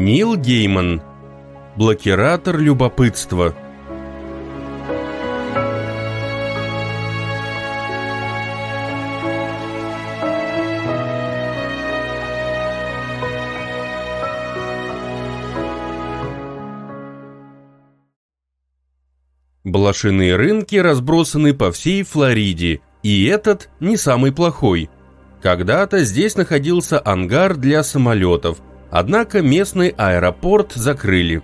Нил Гейман. Блокиратор любопытства. Блошиные рынки разбросаны по всей Флориде, и этот не самый плохой. Когда-то здесь находился ангар для самолетов – Однако местный аэропорт закрыли.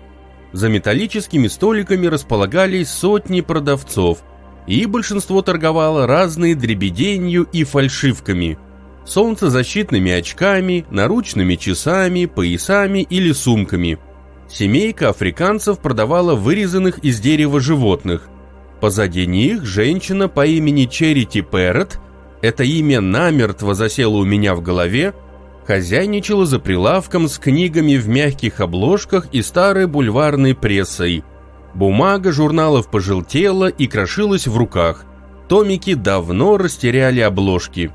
За металлическими столиками располагались сотни продавцов, и большинство торговало разные дребеденью и фальшивками, солнцезащитными очками, наручными часами, поясами или сумками. Семейка африканцев продавала вырезанных из дерева животных. Позади них женщина по имени Черити Перет это имя намертво засело у меня в голове – хозяйничала за прилавком с книгами в мягких обложках и старой бульварной прессой. Бумага журналов пожелтела и крошилась в руках. Томики давно растеряли обложки.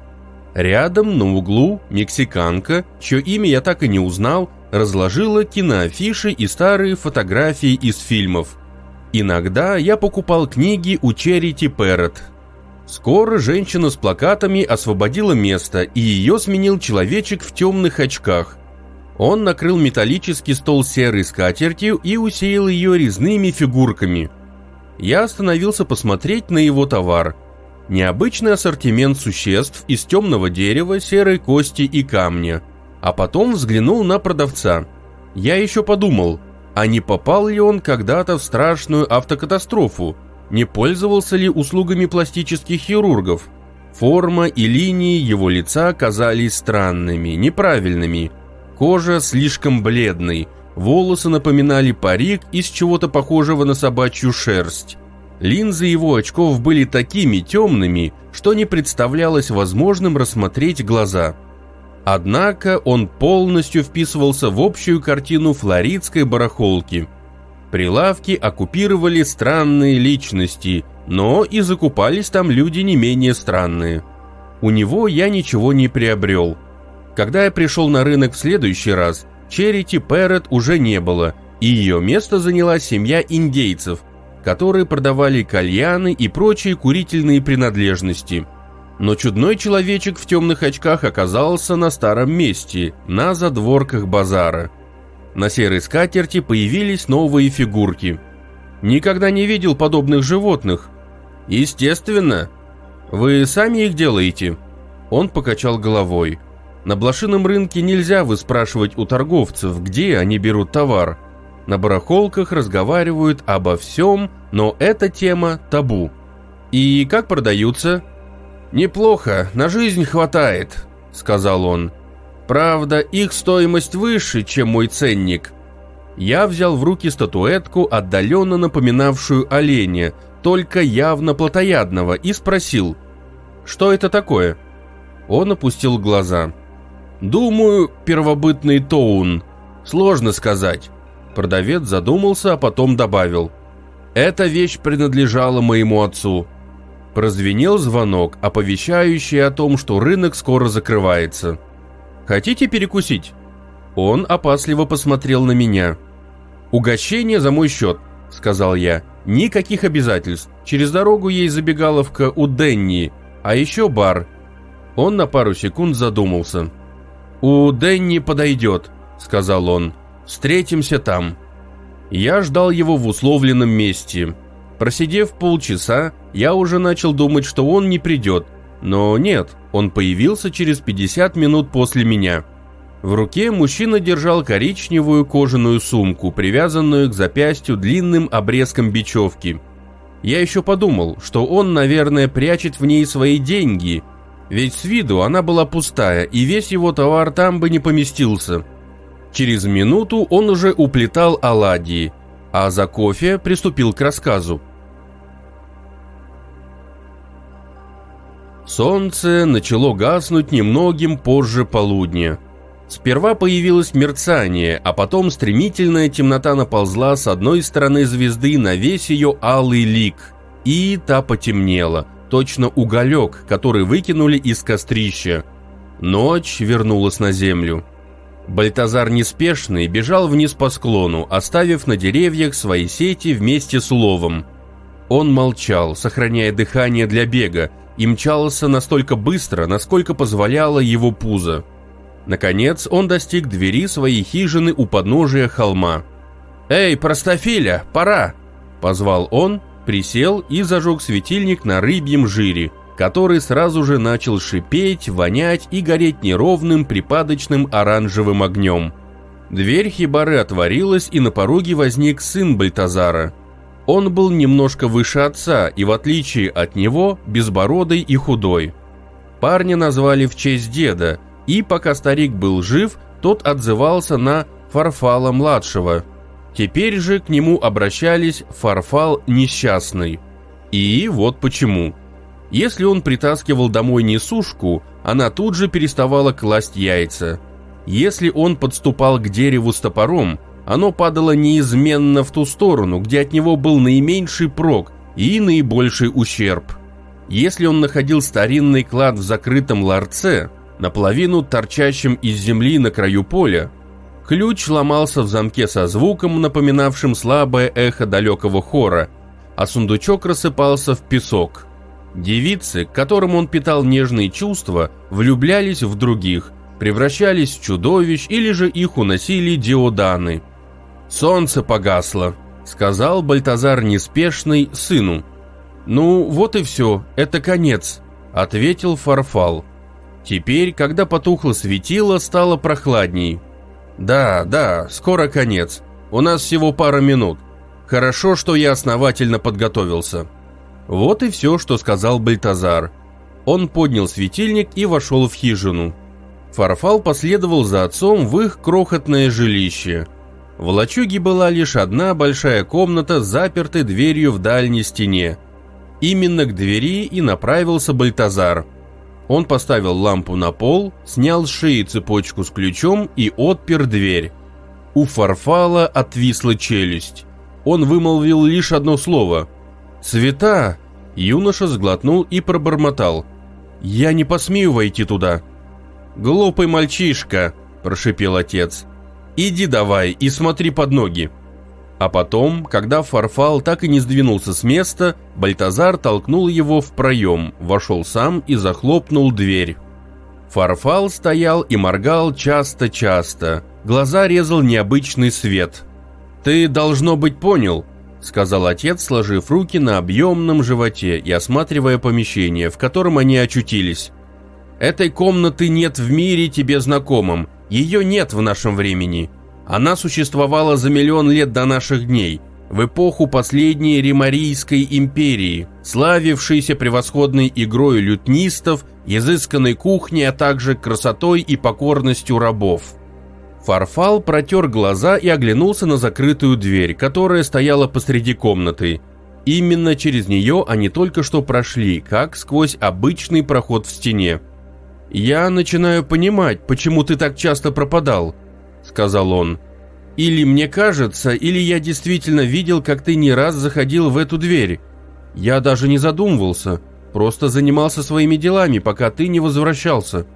Рядом, на углу, мексиканка, чье имя я так и не узнал, разложила киноафиши и старые фотографии из фильмов. Иногда я покупал книги у Черити Перрот, Скоро женщина с плакатами освободила место, и ее сменил человечек в темных очках. Он накрыл металлический стол серой скатертью и усеял ее резными фигурками. Я остановился посмотреть на его товар. Необычный ассортимент существ из темного дерева, серой кости и камня. А потом взглянул на продавца. Я еще подумал, а не попал ли он когда-то в страшную автокатастрофу, не пользовался ли услугами пластических хирургов. Форма и линии его лица казались странными, неправильными. Кожа слишком бледной, волосы напоминали парик из чего-то похожего на собачью шерсть. Линзы его очков были такими темными, что не представлялось возможным рассмотреть глаза. Однако он полностью вписывался в общую картину флоридской барахолки – Прилавки оккупировали странные личности, но и закупались там люди не менее странные. У него я ничего не приобрел. Когда я пришел на рынок в следующий раз, Черити Перет уже не было, и ее место заняла семья индейцев, которые продавали кальяны и прочие курительные принадлежности. Но чудной человечек в темных очках оказался на старом месте, на задворках базара – на серой скатерти появились новые фигурки. Никогда не видел подобных животных. Естественно. Вы сами их делаете? Он покачал головой. На блошином рынке нельзя выспрашивать у торговцев, где они берут товар. На барахолках разговаривают обо всем, но эта тема табу. И как продаются? Неплохо, на жизнь хватает, сказал он. Правда, их стоимость выше, чем мой ценник. Я взял в руки статуэтку, отдаленно напоминавшую оленя, только явно плотоядного, и спросил, «Что это такое?» Он опустил глаза. «Думаю, первобытный тоун. Сложно сказать». Продавец задумался, а потом добавил. «Эта вещь принадлежала моему отцу». Прозвенел звонок, оповещающий о том, что рынок скоро закрывается. Хотите перекусить?» Он опасливо посмотрел на меня. «Угощение за мой счет», — сказал я. «Никаких обязательств. Через дорогу ей забегаловка у Денни, а еще бар». Он на пару секунд задумался. «У Денни подойдет», — сказал он. «Встретимся там». Я ждал его в условленном месте. Просидев полчаса, я уже начал думать, что он не придет, но нет, он появился через 50 минут после меня. В руке мужчина держал коричневую кожаную сумку, привязанную к запястью длинным обрезком бечевки. Я еще подумал, что он, наверное, прячет в ней свои деньги, ведь с виду она была пустая, и весь его товар там бы не поместился. Через минуту он уже уплетал оладьи, а за кофе приступил к рассказу. Солнце начало гаснуть немногим позже полудня. Сперва появилось мерцание, а потом стремительная темнота наползла с одной стороны звезды на весь ее алый лик, и та потемнела, точно уголек, который выкинули из кострища. Ночь вернулась на землю. Бальтазар неспешный бежал вниз по склону, оставив на деревьях свои сети вместе с уловом. Он молчал, сохраняя дыхание для бега, и мчался настолько быстро, насколько позволяло его пузо. Наконец он достиг двери своей хижины у подножия холма. «Эй, простофиля, пора!» – позвал он, присел и зажег светильник на рыбьем жире, который сразу же начал шипеть, вонять и гореть неровным припадочным оранжевым огнем. Дверь хибары отворилась, и на пороге возник сын Бальтазара – он был немножко выше отца и, в отличие от него, безбородый и худой. Парня назвали в честь деда, и пока старик был жив, тот отзывался на Фарфала-младшего. Теперь же к нему обращались Фарфал-несчастный. И вот почему. Если он притаскивал домой несушку, она тут же переставала класть яйца. Если он подступал к дереву с топором – оно падало неизменно в ту сторону, где от него был наименьший прок и наибольший ущерб. Если он находил старинный клад в закрытом ларце, наполовину торчащем из земли на краю поля, ключ ломался в замке со звуком, напоминавшим слабое эхо далекого хора, а сундучок рассыпался в песок. Девицы, к которым он питал нежные чувства, влюблялись в других, превращались в чудовищ или же их уносили диоданы – «Солнце погасло», — сказал Бальтазар неспешный сыну. «Ну, вот и все, это конец», — ответил Фарфал. Теперь, когда потухло светило, стало прохладней. «Да, да, скоро конец. У нас всего пара минут. Хорошо, что я основательно подготовился». Вот и все, что сказал Бальтазар. Он поднял светильник и вошел в хижину. Фарфал последовал за отцом в их крохотное жилище — в лачуге была лишь одна большая комната с запертой дверью в дальней стене. Именно к двери и направился Бальтазар. Он поставил лампу на пол, снял с шеи цепочку с ключом и отпер дверь. У Фарфала отвисла челюсть. Он вымолвил лишь одно слово. «Цвета!» Юноша сглотнул и пробормотал. «Я не посмею войти туда!» «Глупый мальчишка!» – прошипел отец. Иди давай и смотри под ноги». А потом, когда Фарфал так и не сдвинулся с места, Бальтазар толкнул его в проем, вошел сам и захлопнул дверь. Фарфал стоял и моргал часто-часто. Глаза резал необычный свет. «Ты, должно быть, понял», — сказал отец, сложив руки на объемном животе и осматривая помещение, в котором они очутились. «Этой комнаты нет в мире тебе знакомым, ее нет в нашем времени. Она существовала за миллион лет до наших дней, в эпоху последней Римарийской империи, славившейся превосходной игрой лютнистов, изысканной кухней, а также красотой и покорностью рабов. Фарфал протер глаза и оглянулся на закрытую дверь, которая стояла посреди комнаты. Именно через нее они только что прошли, как сквозь обычный проход в стене. «Я начинаю понимать, почему ты так часто пропадал», — сказал он. «Или мне кажется, или я действительно видел, как ты не раз заходил в эту дверь. Я даже не задумывался, просто занимался своими делами, пока ты не возвращался».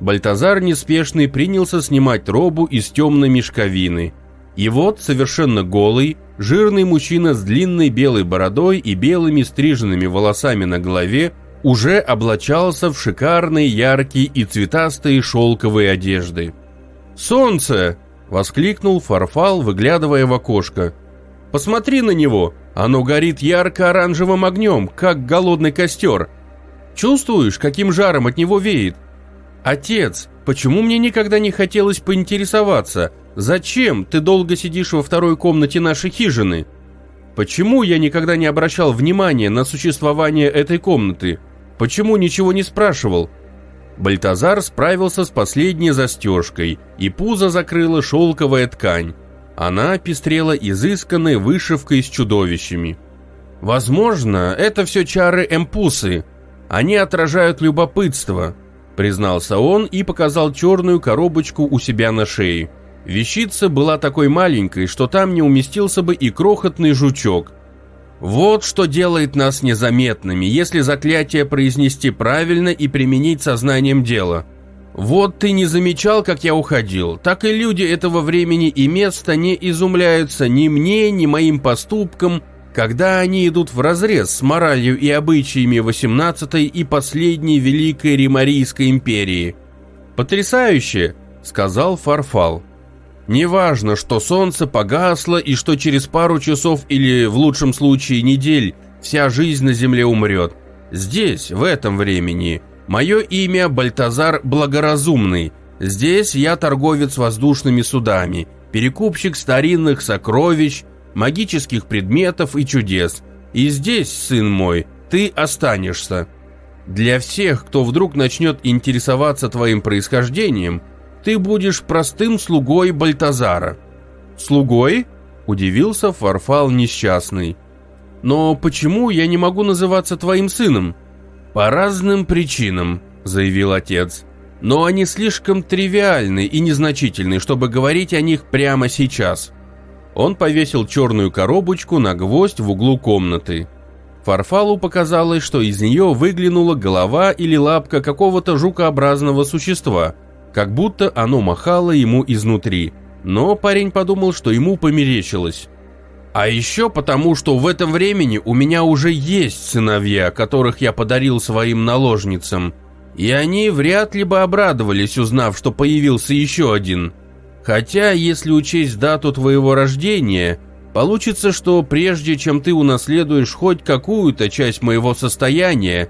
Бальтазар неспешный принялся снимать робу из темной мешковины. И вот совершенно голый, жирный мужчина с длинной белой бородой и белыми стриженными волосами на голове уже облачался в шикарные яркие и цветастые шелковые одежды. «Солнце!» – воскликнул Фарфал, выглядывая в окошко. «Посмотри на него! Оно горит ярко-оранжевым огнем, как голодный костер. Чувствуешь, каким жаром от него веет? Отец, почему мне никогда не хотелось поинтересоваться, зачем ты долго сидишь во второй комнате нашей хижины?» Почему я никогда не обращал внимания на существование этой комнаты? Почему ничего не спрашивал? Бальтазар справился с последней застежкой, и пузо закрыла шелковая ткань. Она пестрела изысканной вышивкой с чудовищами. «Возможно, это все чары эмпусы. Они отражают любопытство», – признался он и показал черную коробочку у себя на шее. Вещица была такой маленькой, что там не уместился бы и крохотный жучок. Вот что делает нас незаметными, если заклятие произнести правильно и применить сознанием дела. Вот ты не замечал, как я уходил, так и люди этого времени и места не изумляются ни мне, ни моим поступкам, когда они идут вразрез с моралью и обычаями XVIII и последней Великой Римарийской империи. «Потрясающе!» – сказал Фарфал. Неважно, что солнце погасло и что через пару часов или, в лучшем случае, недель, вся жизнь на земле умрет. Здесь, в этом времени, мое имя Бальтазар Благоразумный. Здесь я торговец воздушными судами, перекупщик старинных сокровищ, магических предметов и чудес. И здесь, сын мой, ты останешься. Для всех, кто вдруг начнет интересоваться твоим происхождением – ты будешь простым слугой Бальтазара». «Слугой?» – удивился Фарфал несчастный. «Но почему я не могу называться твоим сыном?» «По разным причинам», – заявил отец. «Но они слишком тривиальны и незначительны, чтобы говорить о них прямо сейчас». Он повесил черную коробочку на гвоздь в углу комнаты. Фарфалу показалось, что из нее выглянула голова или лапка какого-то жукообразного существа – как будто оно махало ему изнутри. Но парень подумал, что ему померещилось. А еще потому, что в это времени у меня уже есть сыновья, которых я подарил своим наложницам. И они вряд ли бы обрадовались, узнав, что появился еще один. Хотя, если учесть дату твоего рождения, получится, что прежде чем ты унаследуешь хоть какую-то часть моего состояния,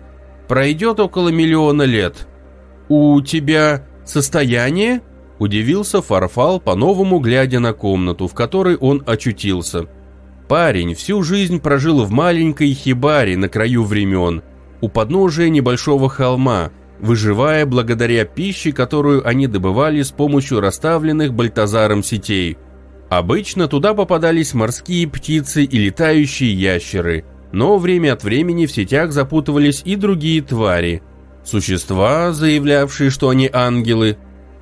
пройдет около миллиона лет. У тебя «Состояние?» – удивился Фарфал, по-новому глядя на комнату, в которой он очутился. Парень всю жизнь прожил в маленькой хибаре на краю времен, у подножия небольшого холма, выживая благодаря пище, которую они добывали с помощью расставленных Бальтазаром сетей. Обычно туда попадались морские птицы и летающие ящеры, но время от времени в сетях запутывались и другие твари – Существа, заявлявшие, что они ангелы,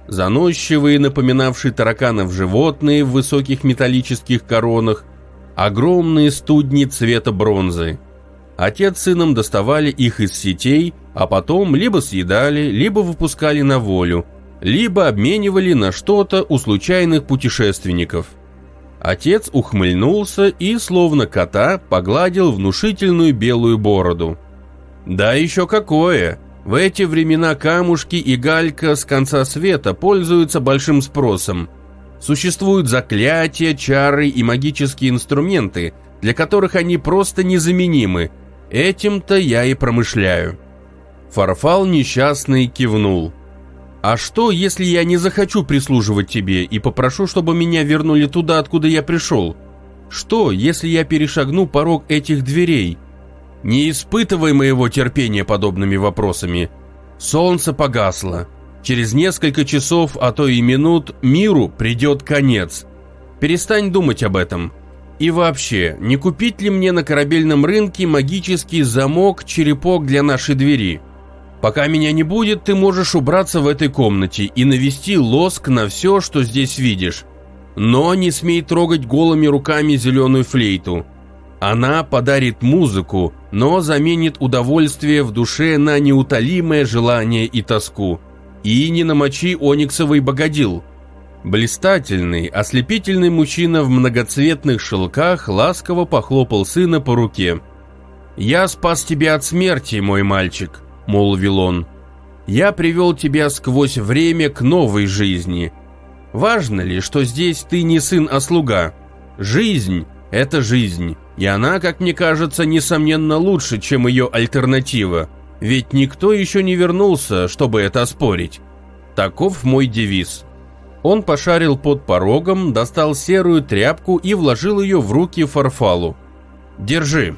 заносчивые, напоминавшие тараканов животные в высоких металлических коронах, огромные студни цвета бронзы. Отец с сыном доставали их из сетей, а потом либо съедали, либо выпускали на волю, либо обменивали на что-то у случайных путешественников. Отец ухмыльнулся и, словно кота, погладил внушительную белую бороду. «Да еще какое!» В эти времена камушки и галька с конца света пользуются большим спросом. Существуют заклятия, чары и магические инструменты, для которых они просто незаменимы. Этим-то я и промышляю. Фарфал несчастный кивнул. «А что, если я не захочу прислуживать тебе и попрошу, чтобы меня вернули туда, откуда я пришел? Что, если я перешагну порог этих дверей?» Не испытывай моего терпения подобными вопросами. Солнце погасло. Через несколько часов, а то и минут, миру придет конец. Перестань думать об этом. И вообще, не купить ли мне на корабельном рынке магический замок-черепок для нашей двери? Пока меня не будет, ты можешь убраться в этой комнате и навести лоск на все, что здесь видишь. Но не смей трогать голыми руками зеленую флейту. Она подарит музыку, но заменит удовольствие в душе на неутолимое желание и тоску. И не намочи ониксовый богодил. Блистательный, ослепительный мужчина в многоцветных шелках ласково похлопал сына по руке. «Я спас тебя от смерти, мой мальчик», — молвил он. «Я привел тебя сквозь время к новой жизни. Важно ли, что здесь ты не сын, а слуга? Жизнь — это жизнь». И она, как мне кажется, несомненно лучше, чем ее альтернатива. Ведь никто еще не вернулся, чтобы это оспорить. Таков мой девиз. Он пошарил под порогом, достал серую тряпку и вложил ее в руки Фарфалу. «Держи.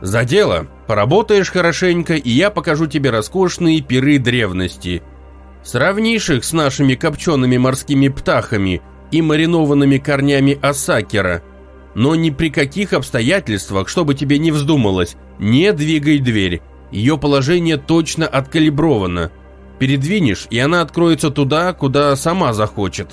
За дело. Поработаешь хорошенько, и я покажу тебе роскошные пиры древности. Сравнишь их с нашими копчеными морскими птахами и маринованными корнями асакера – но ни при каких обстоятельствах, чтобы тебе не вздумалось, не двигай дверь. Ее положение точно откалибровано. Передвинешь, и она откроется туда, куда сама захочет.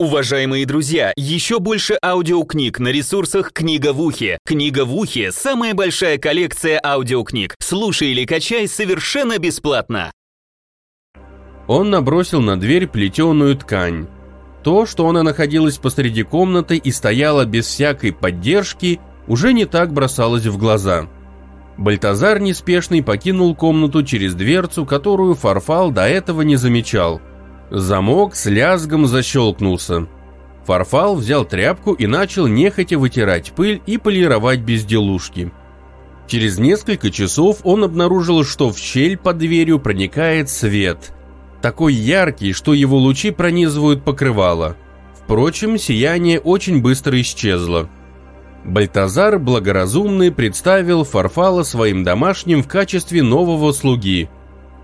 Уважаемые друзья, еще больше аудиокниг на ресурсах «Книга в ухе». «Книга в ухе» – самая большая коллекция аудиокниг. Слушай или качай совершенно бесплатно. Он набросил на дверь плетеную ткань. То, что она находилась посреди комнаты и стояла без всякой поддержки, уже не так бросалось в глаза. Бальтазар неспешный покинул комнату через дверцу, которую Фарфал до этого не замечал. Замок с лязгом защелкнулся. Фарфал взял тряпку и начал нехотя вытирать пыль и полировать безделушки. Через несколько часов он обнаружил, что в щель под дверью проникает свет – такой яркий, что его лучи пронизывают покрывало. Впрочем, сияние очень быстро исчезло. Бальтазар благоразумный представил Фарфала своим домашним в качестве нового слуги.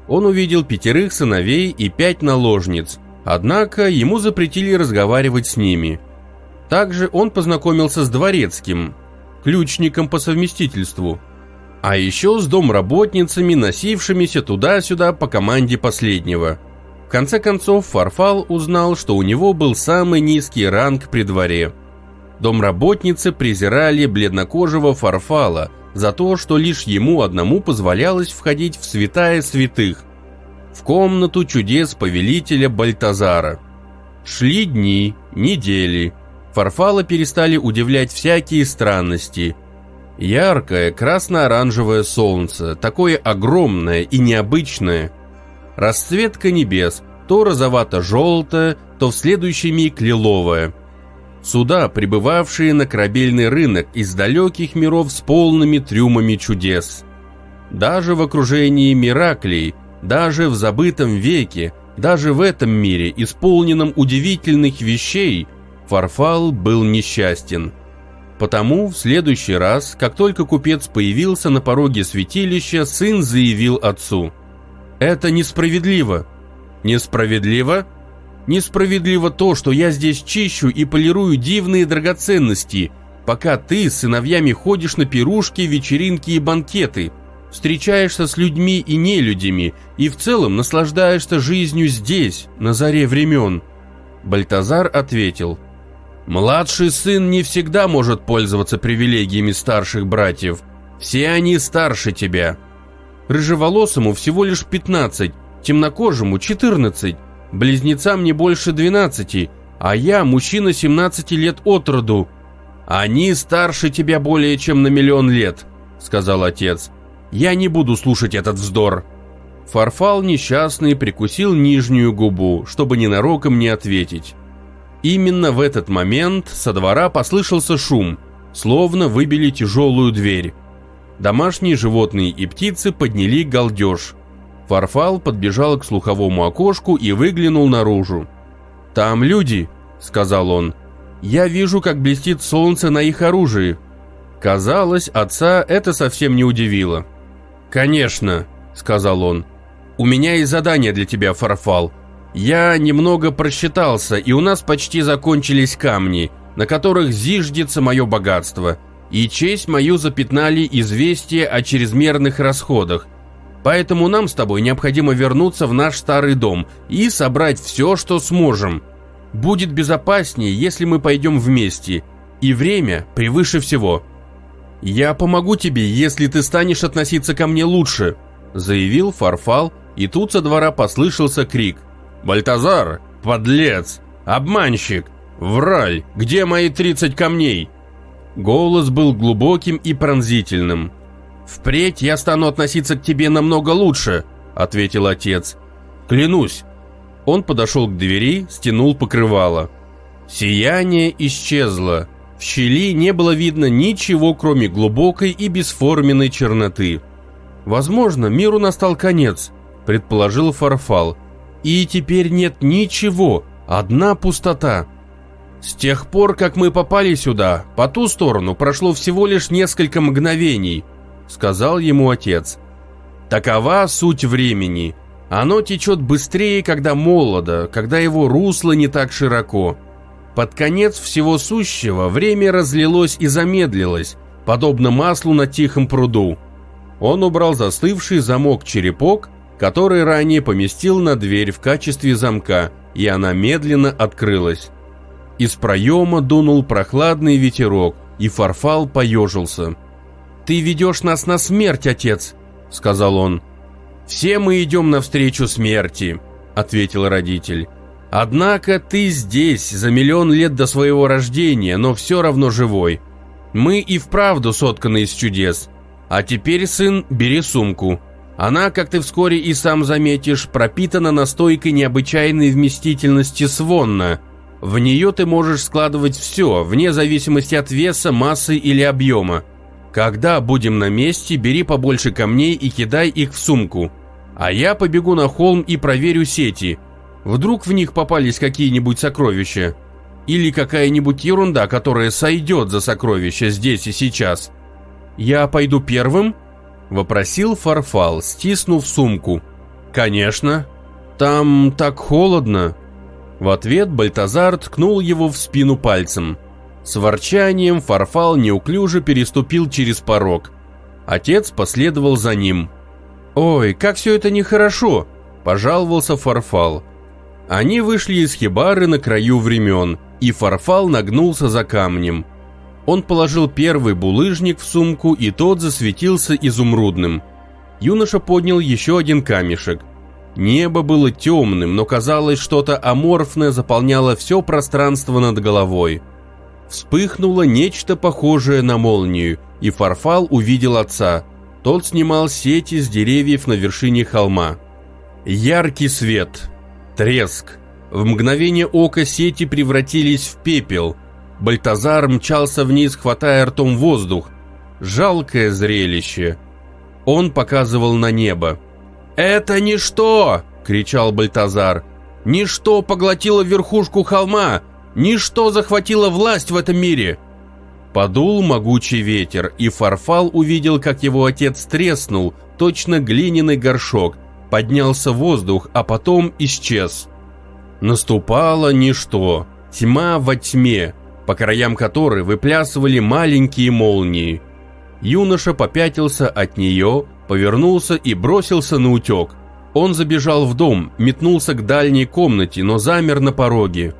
Он увидел пятерых сыновей и пять наложниц, однако ему запретили разговаривать с ними. Также он познакомился с дворецким, ключником по совместительству, а еще с домработницами, носившимися туда-сюда по команде последнего конце концов, Фарфал узнал, что у него был самый низкий ранг при дворе. Домработницы презирали бледнокожего Фарфала за то, что лишь ему одному позволялось входить в святая святых, в комнату чудес повелителя Бальтазара. Шли дни, недели. Фарфала перестали удивлять всякие странности. Яркое красно-оранжевое солнце, такое огромное и необычное – Расцветка небес то розовато-желтая, то в следующий миг лиловая. Суда, прибывавшие на корабельный рынок из далеких миров с полными трюмами чудес. Даже в окружении Мираклей, даже в забытом веке, даже в этом мире, исполненном удивительных вещей, Фарфал был несчастен. Потому в следующий раз, как только купец появился на пороге святилища, сын заявил отцу – это несправедливо. Несправедливо? Несправедливо то, что я здесь чищу и полирую дивные драгоценности, пока ты с сыновьями ходишь на пирушки, вечеринки и банкеты, встречаешься с людьми и нелюдями и в целом наслаждаешься жизнью здесь, на заре времен. Бальтазар ответил. Младший сын не всегда может пользоваться привилегиями старших братьев. Все они старше тебя. Рыжеволосому всего лишь 15, темнокожему 14, близнецам не больше 12, а я мужчина 17 лет от роду. Они старше тебя более чем на миллион лет, сказал отец. Я не буду слушать этот вздор. Фарфал несчастный прикусил нижнюю губу, чтобы ненароком не ответить. Именно в этот момент со двора послышался шум, словно выбили тяжелую дверь. Домашние животные и птицы подняли галдеж. Фарфал подбежал к слуховому окошку и выглянул наружу. «Там люди», — сказал он. «Я вижу, как блестит солнце на их оружии». Казалось, отца это совсем не удивило. «Конечно», — сказал он. «У меня есть задание для тебя, Фарфал. Я немного просчитался, и у нас почти закончились камни, на которых зиждется мое богатство» и честь мою запятнали известие о чрезмерных расходах. Поэтому нам с тобой необходимо вернуться в наш старый дом и собрать все, что сможем. Будет безопаснее, если мы пойдем вместе, и время превыше всего. Я помогу тебе, если ты станешь относиться ко мне лучше, заявил Фарфал, и тут со двора послышался крик. «Бальтазар! Подлец! Обманщик! Враль! Где мои тридцать камней?» Голос был глубоким и пронзительным. «Впредь я стану относиться к тебе намного лучше», — ответил отец. «Клянусь». Он подошел к двери, стянул покрывало. Сияние исчезло. В щели не было видно ничего, кроме глубокой и бесформенной черноты. «Возможно, миру настал конец», — предположил Фарфал. «И теперь нет ничего, одна пустота». С тех пор, как мы попали сюда, по ту сторону прошло всего лишь несколько мгновений, сказал ему отец. Такова суть времени. Оно течет быстрее, когда молодо, когда его русло не так широко. Под конец всего сущего время разлилось и замедлилось, подобно маслу на тихом пруду. Он убрал застывший замок-черепок, который ранее поместил на дверь в качестве замка, и она медленно открылась. Из проема дунул прохладный ветерок, и Фарфал поежился. «Ты ведешь нас на смерть, отец!» – сказал он. «Все мы идем навстречу смерти», – ответил родитель. «Однако ты здесь за миллион лет до своего рождения, но все равно живой. Мы и вправду сотканы из чудес. А теперь, сын, бери сумку. Она, как ты вскоре и сам заметишь, пропитана настойкой необычайной вместительности свонна – в нее ты можешь складывать все, вне зависимости от веса, массы или объема. Когда будем на месте, бери побольше камней и кидай их в сумку. А я побегу на холм и проверю сети. Вдруг в них попались какие-нибудь сокровища. Или какая-нибудь ерунда, которая сойдет за сокровища здесь и сейчас. «Я пойду первым?» – вопросил Фарфал, стиснув сумку. «Конечно. Там так холодно», в ответ Бальтазар ткнул его в спину пальцем. С ворчанием Фарфал неуклюже переступил через порог. Отец последовал за ним. «Ой, как все это нехорошо!» – пожаловался Фарфал. Они вышли из хибары на краю времен, и Фарфал нагнулся за камнем. Он положил первый булыжник в сумку, и тот засветился изумрудным. Юноша поднял еще один камешек – Небо было темным, но казалось, что-то аморфное заполняло все пространство над головой. Вспыхнуло нечто похожее на молнию, и Фарфал увидел отца. Тот снимал сети с деревьев на вершине холма. Яркий свет. Треск. В мгновение ока сети превратились в пепел. Бальтазар мчался вниз, хватая ртом воздух. Жалкое зрелище. Он показывал на небо. «Это ничто!» — кричал Бальтазар. «Ничто поглотило верхушку холма! Ничто захватило власть в этом мире!» Подул могучий ветер, и Фарфал увидел, как его отец треснул, точно глиняный горшок, поднялся воздух, а потом исчез. Наступало ничто, тьма во тьме, по краям которой выплясывали маленькие молнии. Юноша попятился от нее, Повернулся и бросился на утек. Он забежал в дом, метнулся к дальней комнате, но замер на пороге.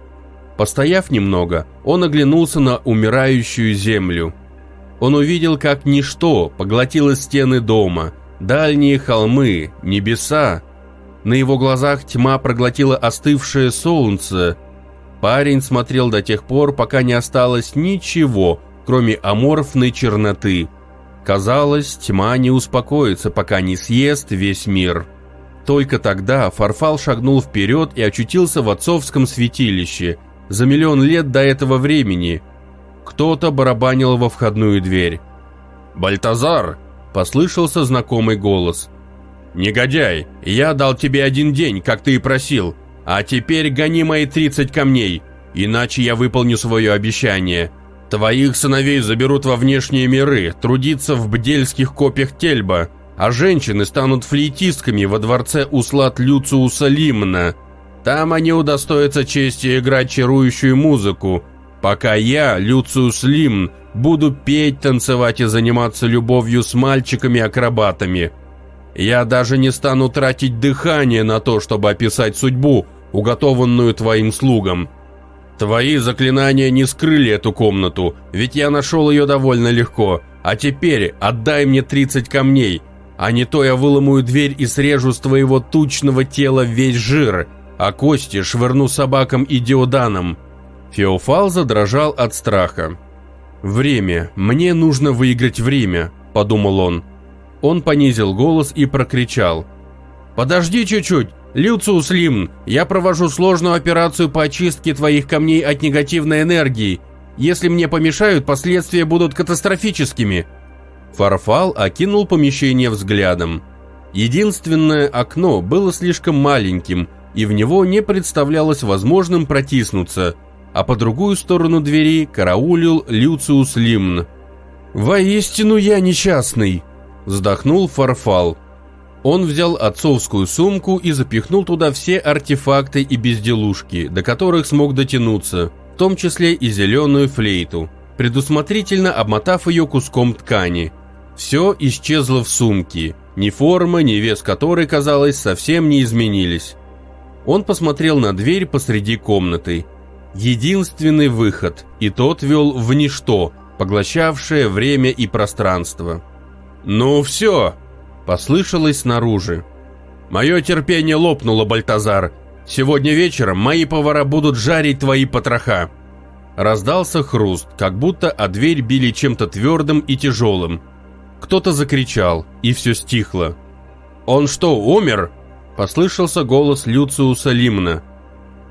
Постояв немного, он оглянулся на умирающую землю. Он увидел, как ничто поглотило стены дома, дальние холмы, небеса. На его глазах тьма проглотила остывшее солнце. Парень смотрел до тех пор, пока не осталось ничего, кроме аморфной черноты – Казалось, тьма не успокоится, пока не съест весь мир. Только тогда Фарфал шагнул вперед и очутился в отцовском святилище, за миллион лет до этого времени. Кто-то барабанил во входную дверь. «Бальтазар!» – послышался знакомый голос. «Негодяй, я дал тебе один день, как ты и просил, а теперь гони мои 30 камней, иначе я выполню свое обещание». Твоих сыновей заберут во внешние миры, трудиться в бдельских копьях Тельба, а женщины станут флейтистками во дворце Услад Люциуса Лимна. Там они удостоятся чести играть чарующую музыку, пока я, Люциус Лимн, буду петь, танцевать и заниматься любовью с мальчиками-акробатами. Я даже не стану тратить дыхание на то, чтобы описать судьбу, уготованную твоим слугам. Твои заклинания не скрыли эту комнату, ведь я нашел ее довольно легко. А теперь отдай мне 30 камней, а не то я выломаю дверь и срежу с твоего тучного тела весь жир, а кости швырну собакам и диоданам». Феофал задрожал от страха. «Время, мне нужно выиграть время», – подумал он. Он понизил голос и прокричал. «Подожди чуть-чуть, «Люциус Лимн, я провожу сложную операцию по очистке твоих камней от негативной энергии. Если мне помешают, последствия будут катастрофическими». Фарфал окинул помещение взглядом. Единственное окно было слишком маленьким, и в него не представлялось возможным протиснуться, а по другую сторону двери караулил Люциус Лимн. «Воистину я несчастный», – вздохнул Фарфал. Он взял отцовскую сумку и запихнул туда все артефакты и безделушки, до которых смог дотянуться, в том числе и зеленую флейту, предусмотрительно обмотав ее куском ткани. Все исчезло в сумке, ни форма, ни вес которой, казалось, совсем не изменились. Он посмотрел на дверь посреди комнаты. Единственный выход, и тот вел в ничто, поглощавшее время и пространство. «Ну все!» Послышалось снаружи. «Мое терпение лопнуло, Бальтазар. Сегодня вечером мои повара будут жарить твои потроха». Раздался хруст, как будто о дверь били чем-то твердым и тяжелым. Кто-то закричал, и все стихло. «Он что, умер?» – послышался голос Люциуса Лимна.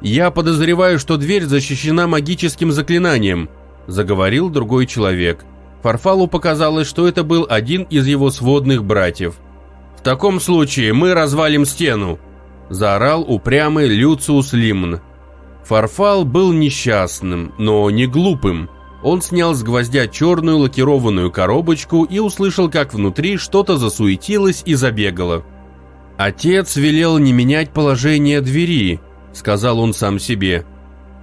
«Я подозреваю, что дверь защищена магическим заклинанием», – заговорил другой человек. Фарфалу показалось, что это был один из его сводных братьев. «В таком случае мы развалим стену!» – заорал упрямый Люциус Лимн. Фарфал был несчастным, но не глупым. Он снял с гвоздя черную лакированную коробочку и услышал, как внутри что-то засуетилось и забегало. «Отец велел не менять положение двери», – сказал он сам себе.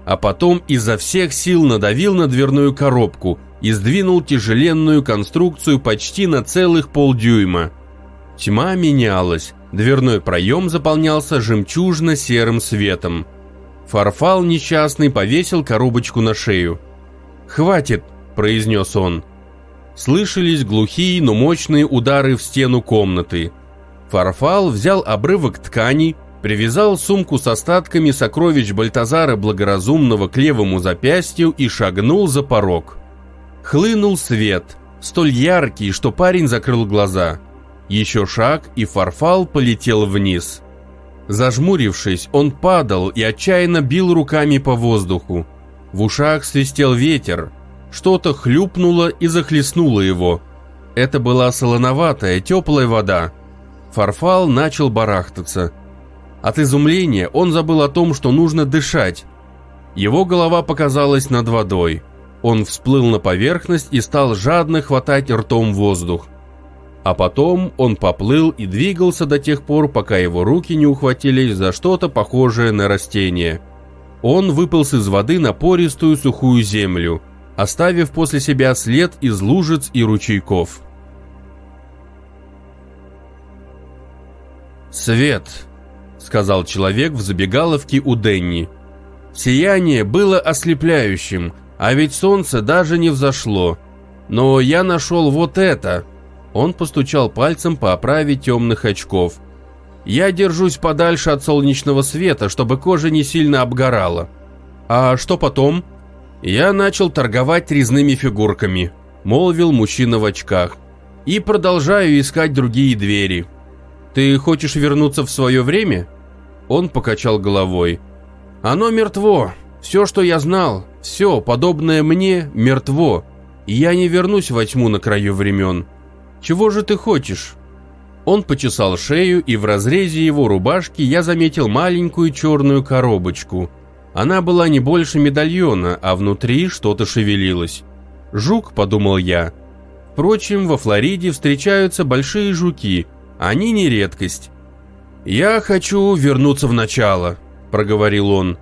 А потом изо всех сил надавил на дверную коробку и сдвинул тяжеленную конструкцию почти на целых полдюйма – Тьма менялась, дверной проем заполнялся жемчужно-серым светом. Фарфал несчастный повесил коробочку на шею. «Хватит!» – произнес он. Слышались глухие, но мощные удары в стену комнаты. Фарфал взял обрывок ткани, привязал сумку с остатками сокровищ Бальтазара Благоразумного к левому запястью и шагнул за порог. Хлынул свет, столь яркий, что парень закрыл глаза – еще шаг, и фарфал полетел вниз. Зажмурившись, он падал и отчаянно бил руками по воздуху. В ушах свистел ветер. Что-то хлюпнуло и захлестнуло его. Это была солоноватая, теплая вода. Фарфал начал барахтаться. От изумления он забыл о том, что нужно дышать. Его голова показалась над водой. Он всплыл на поверхность и стал жадно хватать ртом воздух. А потом он поплыл и двигался до тех пор, пока его руки не ухватились за что-то похожее на растение. Он выполз из воды на пористую сухую землю, оставив после себя след из лужиц и ручейков. «Свет», — сказал человек в забегаловке у Денни. «Сияние было ослепляющим, а ведь солнце даже не взошло. Но я нашел вот это», — он постучал пальцем по оправе темных очков. «Я держусь подальше от солнечного света, чтобы кожа не сильно обгорала». «А что потом?» «Я начал торговать резными фигурками», – молвил мужчина в очках. «И продолжаю искать другие двери». «Ты хочешь вернуться в свое время?» Он покачал головой. «Оно мертво. Все, что я знал, все, подобное мне, мертво. И я не вернусь во тьму на краю времен». «Чего же ты хочешь?» Он почесал шею, и в разрезе его рубашки я заметил маленькую черную коробочку. Она была не больше медальона, а внутри что-то шевелилось. «Жук», — подумал я. Впрочем, во Флориде встречаются большие жуки, они не редкость. «Я хочу вернуться в начало», — проговорил он.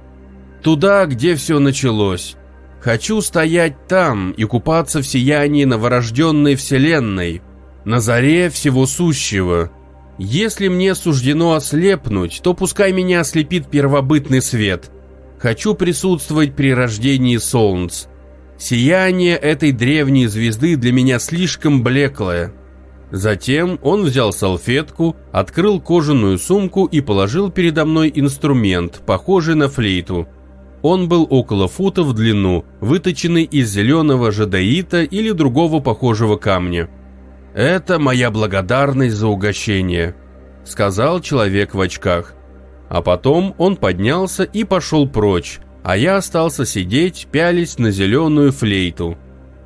«Туда, где все началось. Хочу стоять там и купаться в сиянии новорожденной вселенной, на заре всего сущего. Если мне суждено ослепнуть, то пускай меня ослепит первобытный свет. Хочу присутствовать при рождении солнц. Сияние этой древней звезды для меня слишком блеклое. Затем он взял салфетку, открыл кожаную сумку и положил передо мной инструмент, похожий на флейту. Он был около фута в длину, выточенный из зеленого жадеита или другого похожего камня. «Это моя благодарность за угощение», — сказал человек в очках. А потом он поднялся и пошел прочь, а я остался сидеть, пялись на зеленую флейту.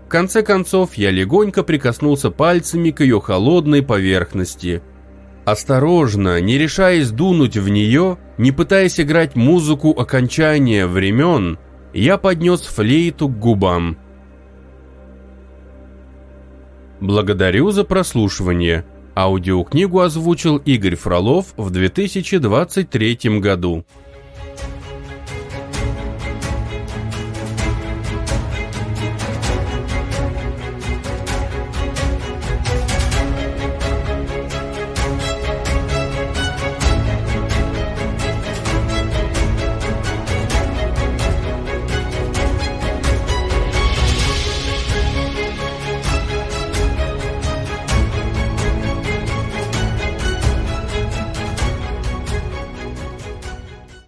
В конце концов, я легонько прикоснулся пальцами к ее холодной поверхности. Осторожно, не решаясь дунуть в нее, не пытаясь играть музыку окончания времен, я поднес флейту к губам. Благодарю за прослушивание. Аудиокнигу озвучил Игорь Фролов в 2023 году.